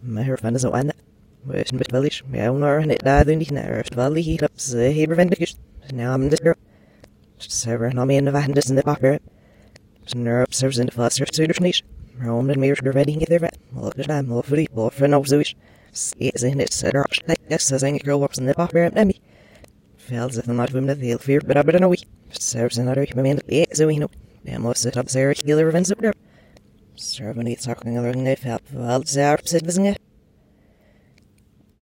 Meir fan is óhaine. Weis bit bhis meannar an dáún ní neir bhí hí le hébar vendigus náam dis Sever ná mé na bhahandas in na papir. Nerv serves in the foster suidersníis. Rome and Meir gur redding it there. Look at mó fuí bó for nó zuis. Skis in it set up like this as any girl works in the papir at Emmy. Fells if I'm not women the fear but I better know we. Serves another human man eight so we know. Damn most set up Sarah healer events up there. Servant eats talking other than they felt. Well, Sarah said, wasn't it?